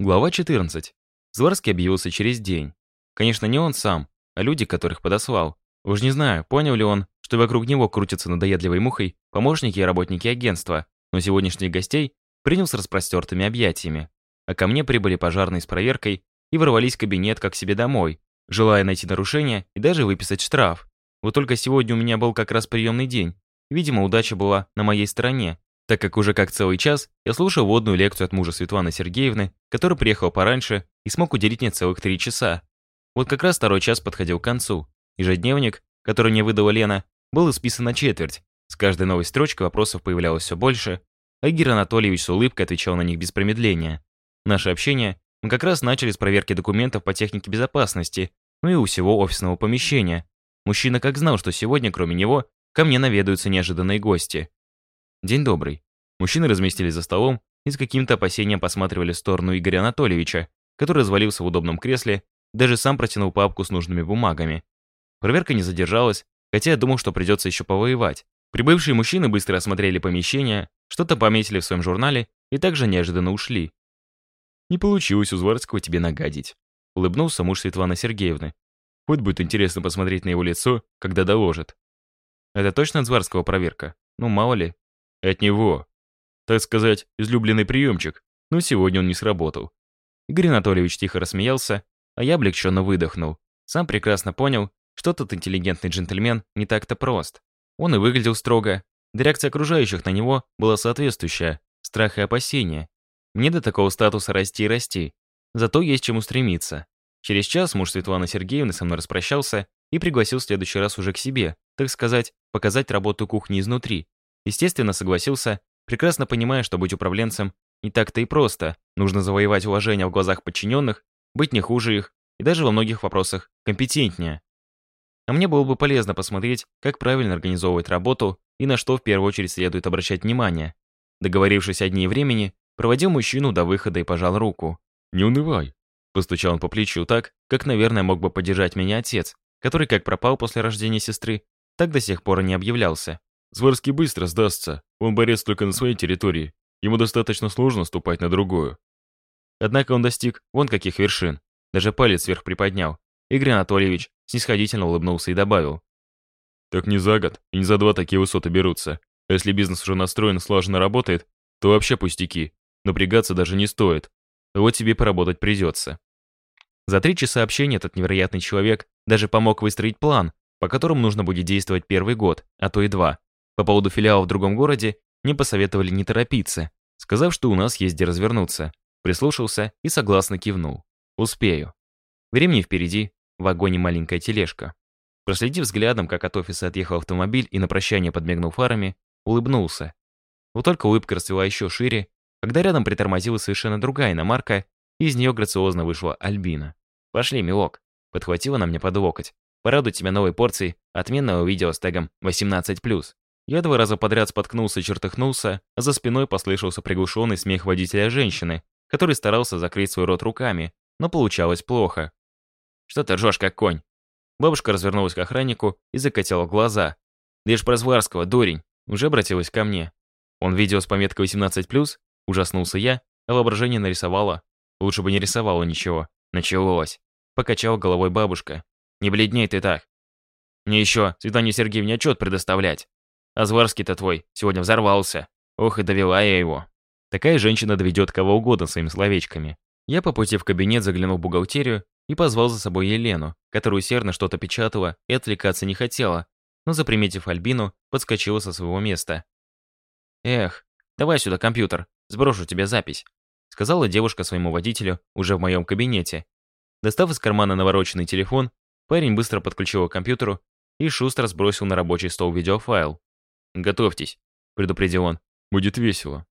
Глава 14. Зварский объявился через день. Конечно, не он сам, а люди, которых подослал. Уж не знаю, понял ли он, что вокруг него крутятся надоедливой мухой помощники и работники агентства, но сегодняшних гостей принял с распростертыми объятиями. А ко мне прибыли пожарные с проверкой и ворвались в кабинет как себе домой, желая найти нарушение и даже выписать штраф. Вот только сегодня у меня был как раз приемный день. Видимо, удача была на моей стороне, так как уже как целый час я слушал водную лекцию от мужа Светланы Сергеевны, который приехал пораньше и смог уделить мне целых три часа. Вот как раз второй час подходил к концу. Ежедневник, который мне выдала Лена, был исписан на четверть. С каждой новой строчкой вопросов появлялось все больше, а Игорь Анатольевич с улыбкой отвечал на них без промедления. Наше общение мы как раз начали с проверки документов по технике безопасности, ну и у всего офисного помещения. Мужчина как знал, что сегодня, кроме него, ко мне наведаются неожиданные гости. «День добрый». Мужчины разместились за столом и с каким-то опасением посматривали в сторону Игоря Анатольевича, который развалился в удобном кресле, даже сам протянул папку с нужными бумагами. Проверка не задержалась, хотя я думал, что придется еще повоевать. Прибывшие мужчины быстро осмотрели помещение, что-то пометили в своем журнале и также неожиданно ушли. «Не получилось у Зварского тебе нагадить», — улыбнулся муж Светланы Сергеевны. «Хоть будет интересно посмотреть на его лицо, когда доложит». «Это точно от Зварского проверка? Ну, мало ли, от него. Так сказать, излюбленный приемчик, но сегодня он не сработал. Игорь Анатольевич тихо рассмеялся, а я облегченно выдохнул. Сам прекрасно понял, что тот интеллигентный джентльмен не так-то прост. Он и выглядел строго, реакция окружающих на него была соответствующая, страх и опасения. Мне до такого статуса расти и расти, зато есть чему стремиться. Через час муж Светланы Сергеевны со мной распрощался и пригласил в следующий раз уже к себе, так сказать, показать работу кухни изнутри. Естественно, согласился, прекрасно понимая, что быть управленцем не так-то и просто. Нужно завоевать уважение в глазах подчиненных, быть не хуже их и даже во многих вопросах компетентнее. А мне было бы полезно посмотреть, как правильно организовывать работу и на что в первую очередь следует обращать внимание. Договорившись о дне и времени, проводил мужчину до выхода и пожал руку. «Не унывай», — постучал он по плечу так, как, наверное, мог бы поддержать меня отец, который как пропал после рождения сестры, так до сих пор и не объявлялся. Зверский быстро сдастся, он борец только на своей территории, ему достаточно сложно ступать на другую. Однако он достиг вон каких вершин, даже палец вверх приподнял. Игорь Анатольевич снисходительно улыбнулся и добавил. Так не за год и не за два такие высоты берутся. А если бизнес уже настроен, слаженно работает, то вообще пустяки. Напрягаться даже не стоит. Вот тебе поработать придется. За три часа общения этот невероятный человек даже помог выстроить план, по которому нужно будет действовать первый год, а то и два. По поводу филиала в другом городе мне посоветовали не торопиться, сказав, что у нас есть где развернуться. Прислушался и согласно кивнул. Успею. Времени впереди, в вагоне маленькая тележка. Проследив взглядом, как от офиса отъехал автомобиль и на прощание подмигнул фарами, улыбнулся. Вот только улыбка расцвела еще шире, когда рядом притормозила совершенно другая иномарка, и из нее грациозно вышла Альбина. «Пошли, милок», — подхватила на мне под локоть. «Порадуй тебя новой порцией отменного видео с тегом 18+.» Я два раза подряд споткнулся и чертыхнулся, а за спиной послышался приглушенный смех водителя женщины, который старался закрыть свой рот руками, но получалось плохо. «Что ты ржешь, как конь?» Бабушка развернулась к охраннику и закатила глаза. «Лишь про Зварского, дурень!» Уже обратилась ко мне. Он видео с пометкой 18+, ужаснулся я, а воображение нарисовало. Лучше бы не рисовало ничего. Началось. Покачала головой бабушка. «Не бледней ты так!» «Мне еще Светлане Сергеевне отчет предоставлять!» Азварский-то твой сегодня взорвался. Ох, и довела я его. Такая женщина доведет кого угодно своими словечками. Я по пути в кабинет заглянул в бухгалтерию и позвал за собой Елену, которая усердно что-то печатала и отвлекаться не хотела, но, заприметив Альбину, подскочила со своего места. «Эх, давай сюда компьютер, сброшу тебе запись», сказала девушка своему водителю уже в моем кабинете. Достав из кармана навороченный телефон, парень быстро подключил его к компьютеру и шустро сбросил на рабочий стол видеофайл. «Готовьтесь», — предупредил он. «Будет весело».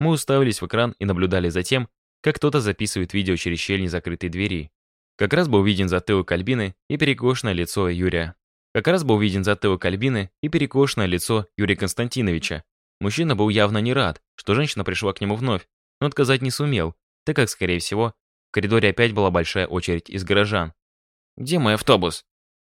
Мы уставились в экран и наблюдали за тем, как кто-то записывает видео через щель незакрытой двери. Как раз был виден затылок Альбины и перекошенное лицо Юрия. Как раз был виден затылок Альбины и перекошенное лицо Юрия Константиновича. Мужчина был явно не рад, что женщина пришла к нему вновь, но отказать не сумел, так как, скорее всего, в коридоре опять была большая очередь из горожан. «Где мой автобус?»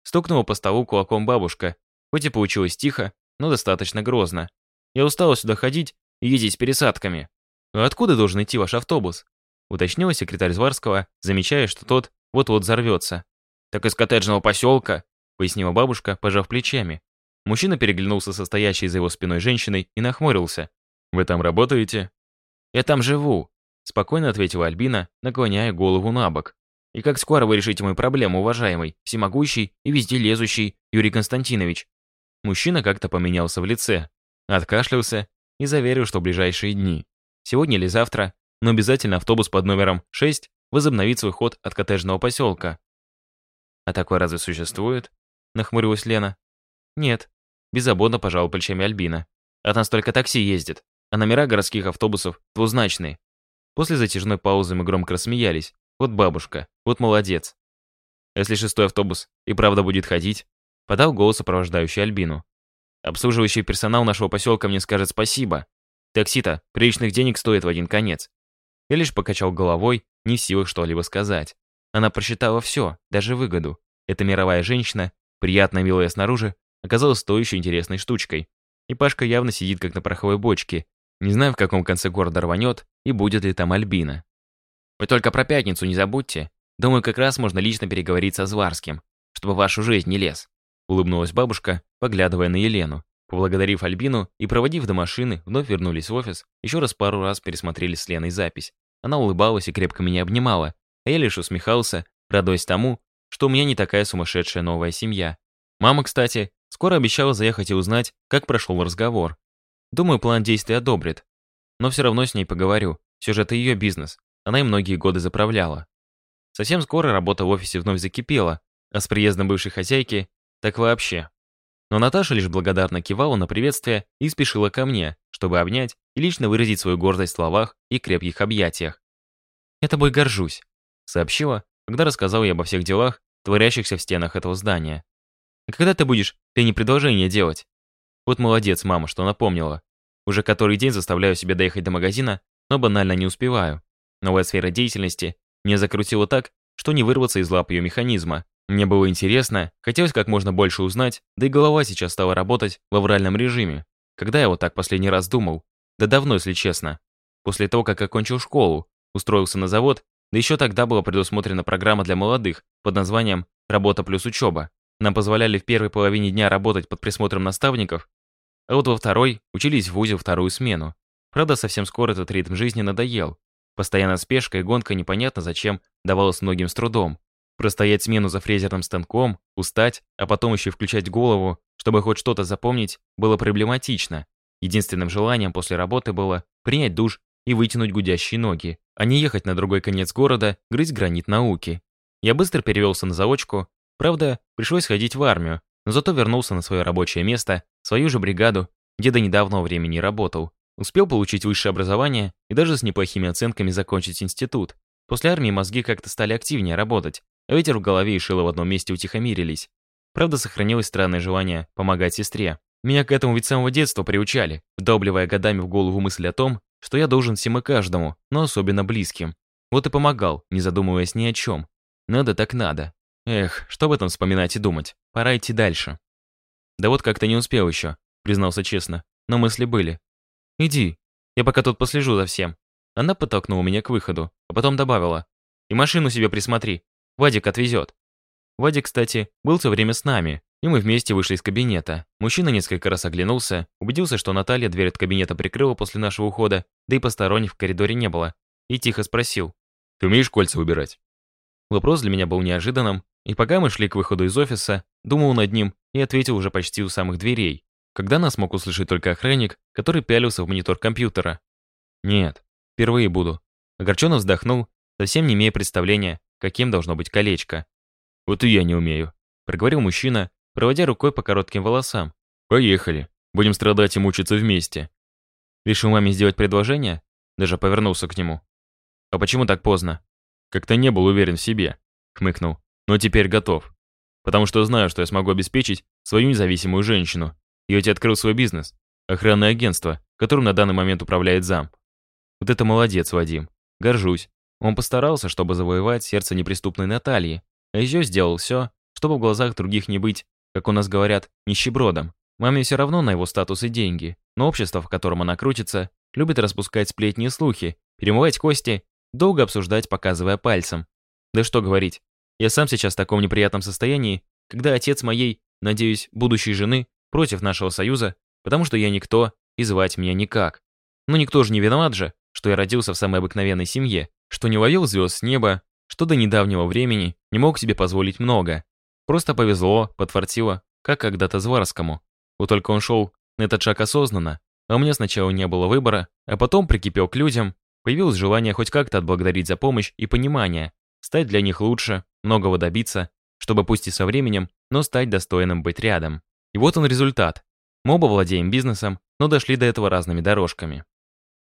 Стукнула по столу кулаком бабушка. Хоть и получилось тихо, но достаточно грозно. Я устал сюда ходить и ездить с пересадками. А откуда должен идти ваш автобус? Уточнила секретарь Зварского, замечая, что тот вот-вот взорвется. Так из коттеджного поселка, пояснила бабушка, пожав плечами. Мужчина переглянулся со стоящей за его спиной женщиной и нахмурился. «Вы там работаете?» «Я там живу», — спокойно ответила Альбина, наклоняя голову на бок. «И как скоро вы решите мою проблему, уважаемый, всемогущий и везде лезущий Юрий Константинович? Мужчина как-то поменялся в лице, откашлялся и заверил, что в ближайшие дни, сегодня или завтра, но обязательно автобус под номером 6 возобновит свой ход от коттеджного поселка. «А такое разве существует?» — нахмурилась Лена. «Нет», — беззаботно пожал плечами Альбина. «От нас только такси ездит, а номера городских автобусов двузначные». После затяжной паузы мы громко рассмеялись. «Вот бабушка, вот молодец». «Если шестой автобус и правда будет ходить, Подал голос сопровождающий Альбину. «Обслуживающий персонал нашего поселка мне скажет спасибо. Такси-то приличных денег стоит в один конец». Я лишь покачал головой, не в силах что-либо сказать. Она просчитала все, даже выгоду. Эта мировая женщина, приятно милая снаружи, оказалась стоящей интересной штучкой. И Пашка явно сидит как на пороховой бочке, не знаю, в каком конце города рванет и будет ли там Альбина. Вы только про пятницу не забудьте. Думаю, как раз можно лично переговорить со Зварским, чтобы в вашу жизнь не лез. Улыбнулась бабушка, поглядывая на Елену. Поблагодарив Альбину и проводив до машины, вновь вернулись в офис, еще раз пару раз пересмотрели с Леной запись. Она улыбалась и крепко меня обнимала, а я лишь усмехался, радуясь тому, что у меня не такая сумасшедшая новая семья. Мама, кстати, скоро обещала заехать и узнать, как прошел разговор. Думаю, план действий одобрит. Но все равно с ней поговорю, все же это ее бизнес, она и многие годы заправляла. Совсем скоро работа в офисе вновь закипела, а с приездом бывшей хозяйки так вообще. Но Наташа лишь благодарно кивала на приветствие и спешила ко мне, чтобы обнять и лично выразить свою гордость в словах и крепких объятиях. «Я тобой горжусь», — сообщила, когда рассказала я обо всех делах, творящихся в стенах этого здания. «А когда ты будешь ты не предложение делать?» Вот молодец, мама, что напомнила. Уже который день заставляю себя доехать до магазина, но банально не успеваю. Новая сфера деятельности меня закрутила так, что не вырваться из лап ее механизма. Мне было интересно, хотелось как можно больше узнать, да и голова сейчас стала работать в авральном режиме. Когда я вот так последний раз думал? Да давно, если честно. После того, как окончил школу, устроился на завод, да еще тогда была предусмотрена программа для молодых под названием «Работа плюс учеба». Нам позволяли в первой половине дня работать под присмотром наставников, а вот во второй учились в ВУЗе вторую смену. Правда, совсем скоро этот ритм жизни надоел. постоянная спешка и гонка непонятно зачем давалась многим с трудом. Простоять смену за фрезерным станком, устать, а потом еще включать голову, чтобы хоть что-то запомнить, было проблематично. Единственным желанием после работы было принять душ и вытянуть гудящие ноги, а не ехать на другой конец города, грызть гранит науки. Я быстро перевелся на заочку, правда, пришлось ходить в армию, но зато вернулся на свое рабочее место, свою же бригаду, где до недавнего времени работал. Успел получить высшее образование и даже с неплохими оценками закончить институт. После армии мозги как-то стали активнее работать, Ветер в голове и шило в одном месте утихомирились. Правда, сохранилось странное желание помогать сестре. Меня к этому ведь с самого детства приучали, вдалбливая годами в голову мысль о том, что я должен всем и каждому, но особенно близким. Вот и помогал, не задумываясь ни о чем. Надо так надо. Эх, что об этом вспоминать и думать. Пора идти дальше. Да вот как-то не успел еще, признался честно. Но мысли были. Иди, я пока тут послежу за всем. Она подтолкнула меня к выходу, а потом добавила. И машину себе присмотри, Вадик отвезет. Вадик, кстати, был все время с нами, и мы вместе вышли из кабинета. Мужчина несколько раз оглянулся, убедился, что Наталья дверь от кабинета прикрыла после нашего ухода, да и посторонних в коридоре не было, и тихо спросил. «Ты умеешь кольца выбирать?» Вопрос для меня был неожиданным, и пока мы шли к выходу из офиса, думал над ним и ответил уже почти у самых дверей, когда нас мог услышать только охранник, который пялился в монитор компьютера. «Нет, впервые буду». Огорченно вздохнул, совсем не имея представления, каким должно быть колечко. «Вот и я не умею», — проговорил мужчина, проводя рукой по коротким волосам. «Поехали. Будем страдать и мучиться вместе». Решил маме сделать предложение? Даже повернулся к нему. «А почему так поздно?» «Как-то не был уверен в себе», — хмыкнул. «Но теперь готов. Потому что знаю, что я смогу обеспечить свою независимую женщину. И ведь открыл свой бизнес. Охранное агентство, которым на данный момент управляет зам. Вот это молодец, Вадим. Горжусь. Он постарался, чтобы завоевать сердце неприступной Натальи, а еще сделал все, чтобы в глазах других не быть, как у нас говорят, нищебродом. Маме все равно на его статус и деньги, но общество, в котором она крутится, любит распускать сплетни и слухи, перемывать кости, долго обсуждать, показывая пальцем. Да что говорить, я сам сейчас в таком неприятном состоянии, когда отец моей, надеюсь, будущей жены, против нашего союза, потому что я никто, и звать меня никак. Но никто же не виноват же, что я родился в самой обыкновенной семье, что не ловил звезд с неба, что до недавнего времени не мог себе позволить много. Просто повезло, подфартило, как когда-то Зварскому. Вот только он шел на этот шаг осознанно, а у меня сначала не было выбора, а потом прикипел к людям, появилось желание хоть как-то отблагодарить за помощь и понимание, стать для них лучше, многого добиться, чтобы пусть и со временем, но стать достойным быть рядом. И вот он результат. Мы оба владеем бизнесом, но дошли до этого разными дорожками.